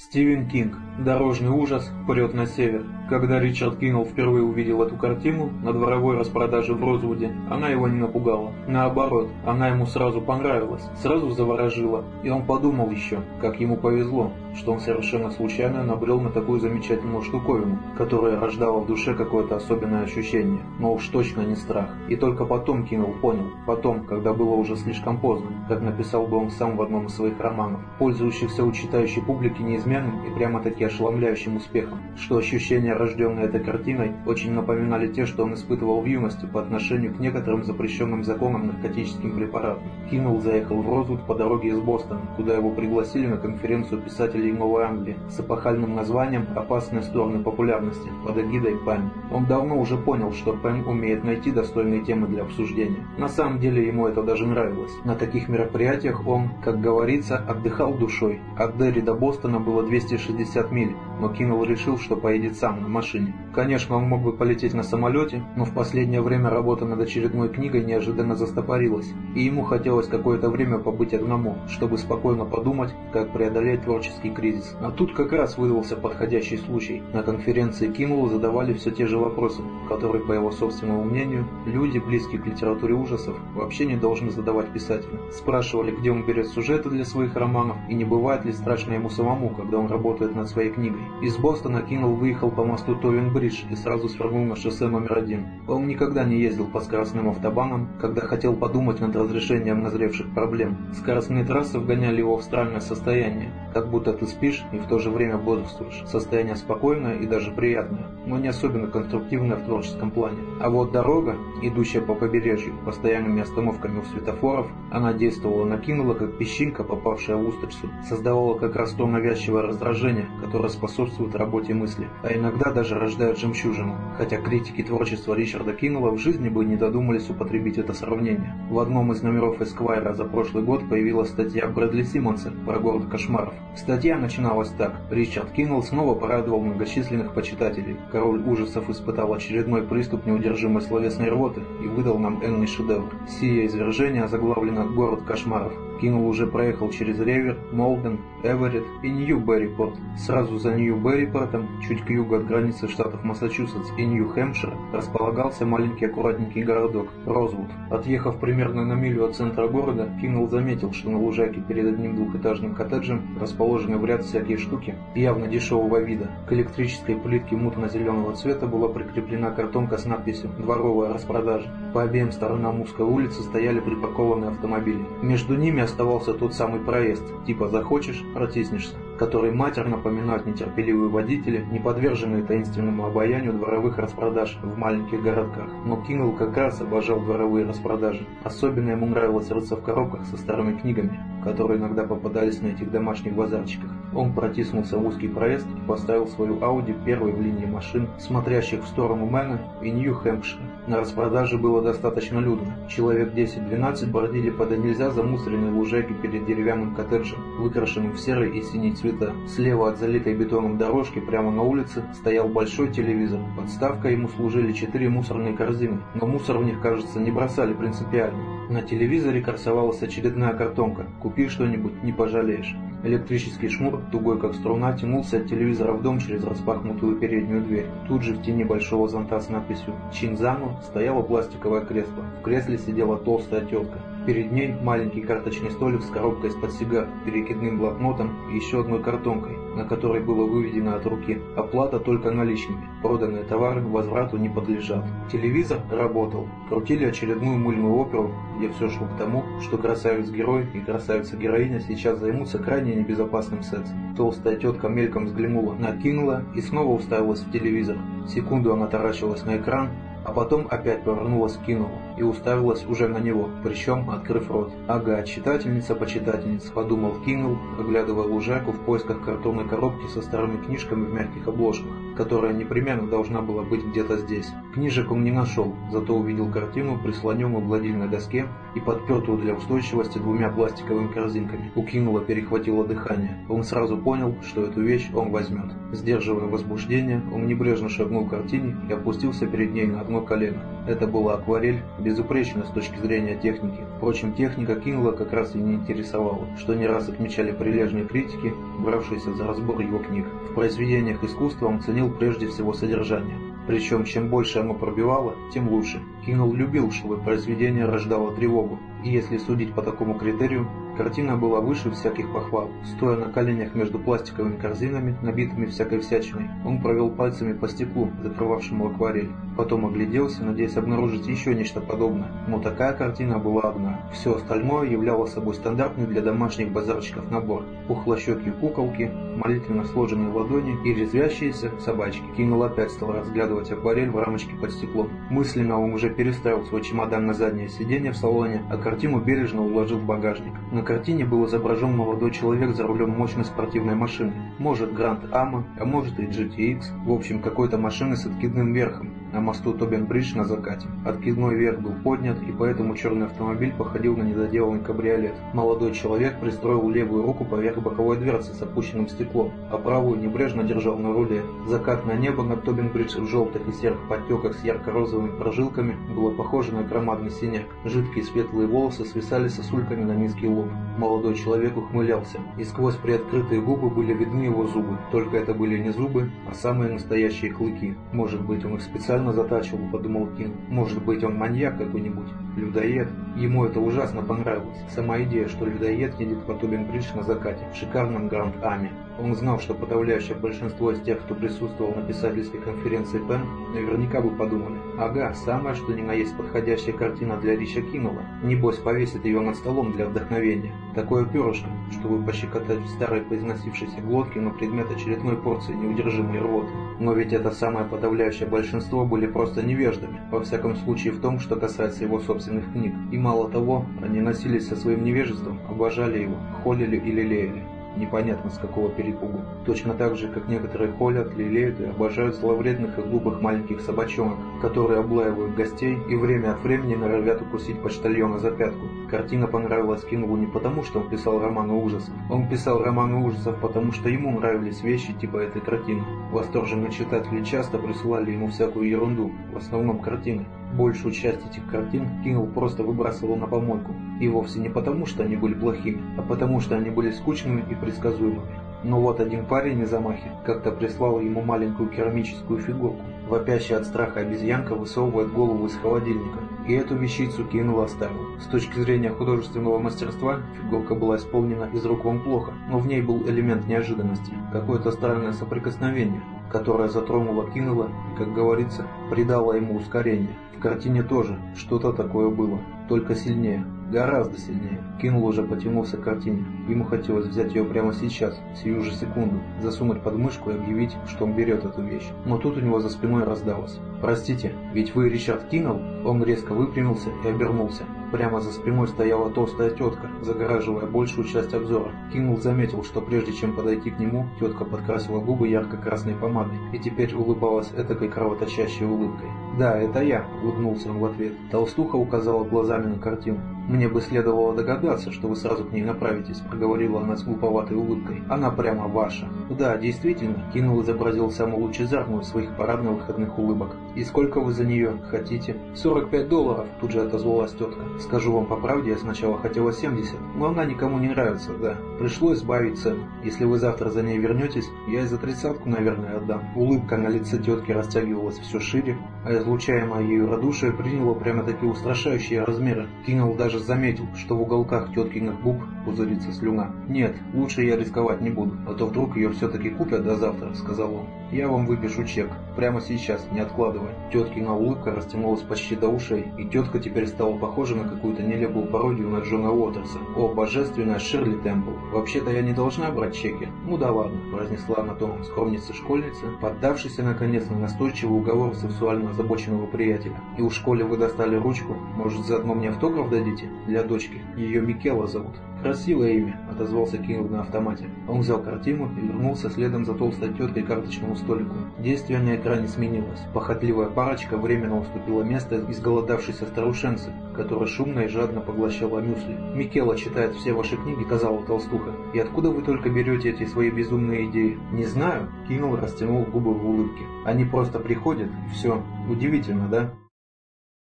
Стивен Кинг. Дорожный ужас. Вперед на север. Когда Ричард Киннелл впервые увидел эту картину на дворовой распродаже в Розвуде, она его не напугала. Наоборот, она ему сразу понравилась, сразу заворожила. И он подумал еще, как ему повезло, что он совершенно случайно набрел на такую замечательную штуковину, которая рождала в душе какое-то особенное ощущение, но уж точно не страх. И только потом Киннелл понял, потом, когда было уже слишком поздно, как написал бы он сам в одном из своих романов, пользующихся у читающей публики неизменным и прямо-таки ошеломляющим успехом, что ощущения рожденные этой картиной, очень напоминали те, что он испытывал в юности по отношению к некоторым запрещенным законам наркотическим препаратам. Кинул заехал в Розвуд по дороге из Бостона, куда его пригласили на конференцию писателей Новой Англии с эпохальным названием «Опасные стороны популярности» под эгидой Пэм. Он давно уже понял, что Пэм умеет найти достойные темы для обсуждения. На самом деле ему это даже нравилось. На таких мероприятиях он, как говорится, отдыхал душой. От Дерри до Бостона было 260 миль, но Киннелл решил, что поедет сам на машине. Конечно, он мог бы полететь на самолете, но в последнее время работа над очередной книгой неожиданно застопорилась, и ему хотелось какое-то время побыть одному, чтобы спокойно подумать, как преодолеть творческий кризис. А тут как раз выдался подходящий случай. На конференции Киннеллу задавали все те же вопросы, которые, по его собственному мнению, люди, близкие к литературе ужасов, вообще не должны задавать писателю. Спрашивали, где он берет сюжеты для своих романов, и не бывает ли страшно ему самому, когда он работает над своей книгой. Из Бостона Киннелл выехал по мосту Товин-Бридж и сразу свернул на шоссе номер один. Он никогда не ездил по скоростным автобанам, когда хотел подумать над разрешением назревших проблем. Скоростные трассы вгоняли его в странное состояние, как будто ты спишь и в то же время бодрствуешь. Состояние спокойное и даже приятное, но не особенно конструктивное в творческом плане. А вот дорога, идущая по побережью, постоянными остановками у светофоров, она действовала на Киннелла как песчинка, попавшая в усточку, создавала как раз то навязчивое раздражение, которое способствует способствуют работе мысли, а иногда даже рождают жемчужину, хотя критики творчества Ричарда Киннелла в жизни бы не додумались употребить это сравнение. В одном из номеров Эсквайра за прошлый год появилась статья Брэдли Симмонса про город кошмаров. Статья начиналась так. Ричард Киннелл снова порадовал многочисленных почитателей. Король ужасов испытал очередной приступ неудержимой словесной рвоты и выдал нам энный шедевр. Сие извержение заглавлено «Город кошмаров». Кинул уже проехал через Ревер, Молден, Эверетт и Нью-Беррипорт. Сразу за Нью-Беррипортом, чуть к югу от границы штатов Массачусетс и Нью-Хэмпшир, располагался маленький аккуратненький городок Розвуд. Отъехав примерно на милю от центра города, Кинул заметил, что на лужайке перед одним двухэтажным коттеджем расположены в ряд всякие штуки, явно дешевого вида. К электрической плитке мутно-зеленого цвета была прикреплена картонка с надписью «Дворовая распродажа». По обеим сторонам узкой улицы стояли припакованные автомобили. Между ними оставался тот самый проезд, типа захочешь – протиснешься, который матерно напоминают нетерпеливые водители, не подверженные таинственному обаянию дворовых распродаж в маленьких городках. Но Кингл как раз обожал дворовые распродажи. Особенно ему нравилось рыться в коробках со старыми книгами, которые иногда попадались на этих домашних базарчиках. Он протиснулся в узкий проезд и поставил свою Ауди первой в линии машин, смотрящих в сторону Мэна и Нью-Хэмпшира. На распродаже было достаточно людно. Человек 10-12 бродили под нельзя замусоренной лужайки перед деревянным коттеджем, выкрашенным в серый и синий цвета. Слева от залитой бетоном дорожки прямо на улице стоял большой телевизор. Подставкой ему служили четыре мусорные корзины, но мусор в них, кажется, не бросали принципиально. На телевизоре красовалась очередная картонка «Купи что-нибудь, не пожалеешь». Электрический шнур, тугой как струна, тянулся от телевизора в дом через распахнутую переднюю дверь. Тут же в тени большого зонта с надписью «Чинзану» стояло пластиковое кресло. В кресле сидела толстая тетка. Перед ней маленький карточный столик с коробкой из-под сигар, перекидным блокнотом и еще одной картонкой, на которой было выведено от руки «Оплата только наличными. Проданные товары возврату не подлежат». Телевизор работал. Крутили очередную мыльную оперу, где все шло к тому, что красавец-герой и красавица-героиня сейчас займутся крайне небезопасным сексом. Толстая тетка мельком взглянула, накинула и снова уставилась в телевизор. Секунду она таращилась на экран, а потом опять повернулась к Кинулу и уставилась уже на него, причем открыв рот. «Ага, читательница-почитательница», – подумал Кинул, оглядывая лужайку в поисках картонной коробки со старыми книжками в мягких обложках, которая непременно должна была быть где-то здесь. Книжек он не нашел, зато увидел картину, прислоненную к гладильной доске и подпертую для устойчивости двумя пластиковыми корзинками. У Кинула перехватило дыхание. Он сразу понял, что эту вещь он возьмет. Сдерживая возбуждение, он небрежно шагнул к картине и опустился перед ней на одно колено. Это была акварель безупречна с точки зрения техники. Впрочем, техника Кингла как раз и не интересовала, что не раз отмечали прилежные критики, бравшиеся за разбор его книг. В произведениях искусства он ценил прежде всего содержание. Причем, чем больше оно пробивало, тем лучше. Кингл любил, чтобы произведение рождало тревогу, и если судить по такому критерию, картина была выше всяких похвал. Стоя на коленях между пластиковыми корзинами, набитыми всякой всячиной, он провел пальцами по стеклу, закрывавшему акварель. Потом огляделся, надеясь обнаружить еще нечто подобное. Но такая картина была одна. Все остальное являло собой стандартный для домашних базарчиков набор. Пухлощекие куколки, молитвенно сложенные ладони и резвящиеся собачки. Кинул опять стал разглядывать акварель в рамочке под стеклом. Мысленно он уже переставил свой чемодан на заднее сиденье в салоне, а картину бережно уложил в багажник. На картине был изображен молодой человек за рулем мощной спортивной машины. Может Гранд Ама, а может и GTX. В общем, какой-то машины с откидным верхом на мосту Тобин-Бридж на закате. Откидной верх был поднят, и поэтому черный автомобиль походил на недоделанный кабриолет. Молодой человек пристроил левую руку поверх боковой дверцы с опущенным стеклом, а правую небрежно держал на руле. Закатное небо над Тобин-Бридж в желтых и серых подтеках с ярко-розовыми прожилками было похоже на громадный синяк. Жидкие светлые волосы свисали сосульками на низкий лоб. Молодой человек ухмылялся, и сквозь приоткрытые губы были видны его зубы. Только это были не зубы, а самые настоящие клыки. Может быть, он их специально специально затачивал, подумал Кин. Может быть, он маньяк какой-нибудь, людоед. Ему это ужасно понравилось. Сама идея, что людоед едет по Тобин-Бридж на закате, в шикарном Гранд-Аме. Он знал, что подавляющее большинство из тех, кто присутствовал на писательской конференции Пен, наверняка бы подумали, ага, самая что ни на есть подходящая картина для Рича Киннелла. Небось повесит ее над столом для вдохновения. Такое перышко, чтобы пощекотать в старой поизносившейся глотке на предмет очередной порции неудержимой рвоты. Но ведь это самое подавляющее большинство были просто невеждами, во всяком случае в том, что касается его собственных книг. И мало того, они носились со своим невежеством, обожали его, холили и лелеяли непонятно с какого перепугу. Точно так же, как некоторые холят, лелеют и обожают зловредных и глупых маленьких собачонок, которые облаивают гостей и время от времени норовят укусить почтальона за пятку. Картина понравилась Кингу не потому, что он писал романы ужасов. Он писал романы ужасов, потому что ему нравились вещи типа этой картины. Восторженные читатели часто присылали ему всякую ерунду, в основном картины. Большую часть этих картин Кингл просто выбрасывал на помойку. И вовсе не потому, что они были плохими, а потому, что они были скучными и предсказуемыми. Но вот один парень из Амахи как-то прислал ему маленькую керамическую фигурку. Вопящая от страха обезьянка высовывает голову из холодильника. И эту вещицу кинул оставил. С точки зрения художественного мастерства, фигурка была исполнена из рук вон плохо, но в ней был элемент неожиданности, какое-то странное соприкосновение, которое затронуло Кинула и, как говорится, придало ему ускорение. В картине тоже что-то такое было, только сильнее, гораздо сильнее. Кинул уже потянулся к картине. Ему хотелось взять ее прямо сейчас, сию же секунду, засунуть под мышку и объявить, что он берет эту вещь. Но тут у него за спиной раздалось. «Простите, ведь вы Ричард Киннелл?» Он резко выпрямился и обернулся. Прямо за спиной стояла толстая тетка, загораживая большую часть обзора. Кингл заметил, что прежде чем подойти к нему, тетка подкрасила губы ярко-красной помадой и теперь улыбалась этакой кровоточащей улыбкой. «Да, это я», — улыбнулся он в ответ. Толстуха указала глазами на картину. «Мне бы следовало догадаться, что вы сразу к ней направитесь», — проговорила она с глуповатой улыбкой. «Она прямо ваша». «Да, действительно», — Кинул изобразил самую лучезарную своих парадно-выходных улыбок. «И сколько вы за нее хотите?» «45 долларов», — тут же отозвалась тетка. «Скажу вам по правде, я сначала хотела 70, но она никому не нравится, да. Пришлось сбавить цену. Если вы завтра за ней вернетесь, я и за тридцатку, наверное, отдам». Улыбка на лице тетки растягивалась все шире, излучаемое ею радушие приняло прямо-таки устрашающие размеры. Даже даже заметил, что в уголках теткиных губ пузырится слюна. «Нет, лучше я рисковать не буду, а то вдруг ее все-таки купят до завтра», — сказал он. «Я вам выпишу чек. Прямо сейчас, не откладывая». Теткина улыбка растянулась почти до ушей, и тетка теперь стала похожа на какую-то нелепую пародию на Джона Уотерса. «О, божественная Ширли Темпл! Вообще-то я не должна брать чеки». «Ну да ладно», — произнесла она тоном скромницы-школьницы, поддавшейся наконец на настойчивый уговор сексуально озабоченного приятеля. «И у школе вы достали ручку? Может, заодно мне автограф дадите?» для дочки. Ее Микела зовут. Красивое имя, отозвался Кинг на автомате. Он взял картину и вернулся следом за толстой теткой к карточному столику. Действие на экране сменилось. Похотливая парочка временно уступила место изголодавшейся старушенцы, которая шумно и жадно поглощала мюсли. «Микела читает все ваши книги», — сказала толстуха. «И откуда вы только берете эти свои безумные идеи?» «Не знаю», — Кинул растянул губы в улыбке. «Они просто приходят, и все. Удивительно, да?»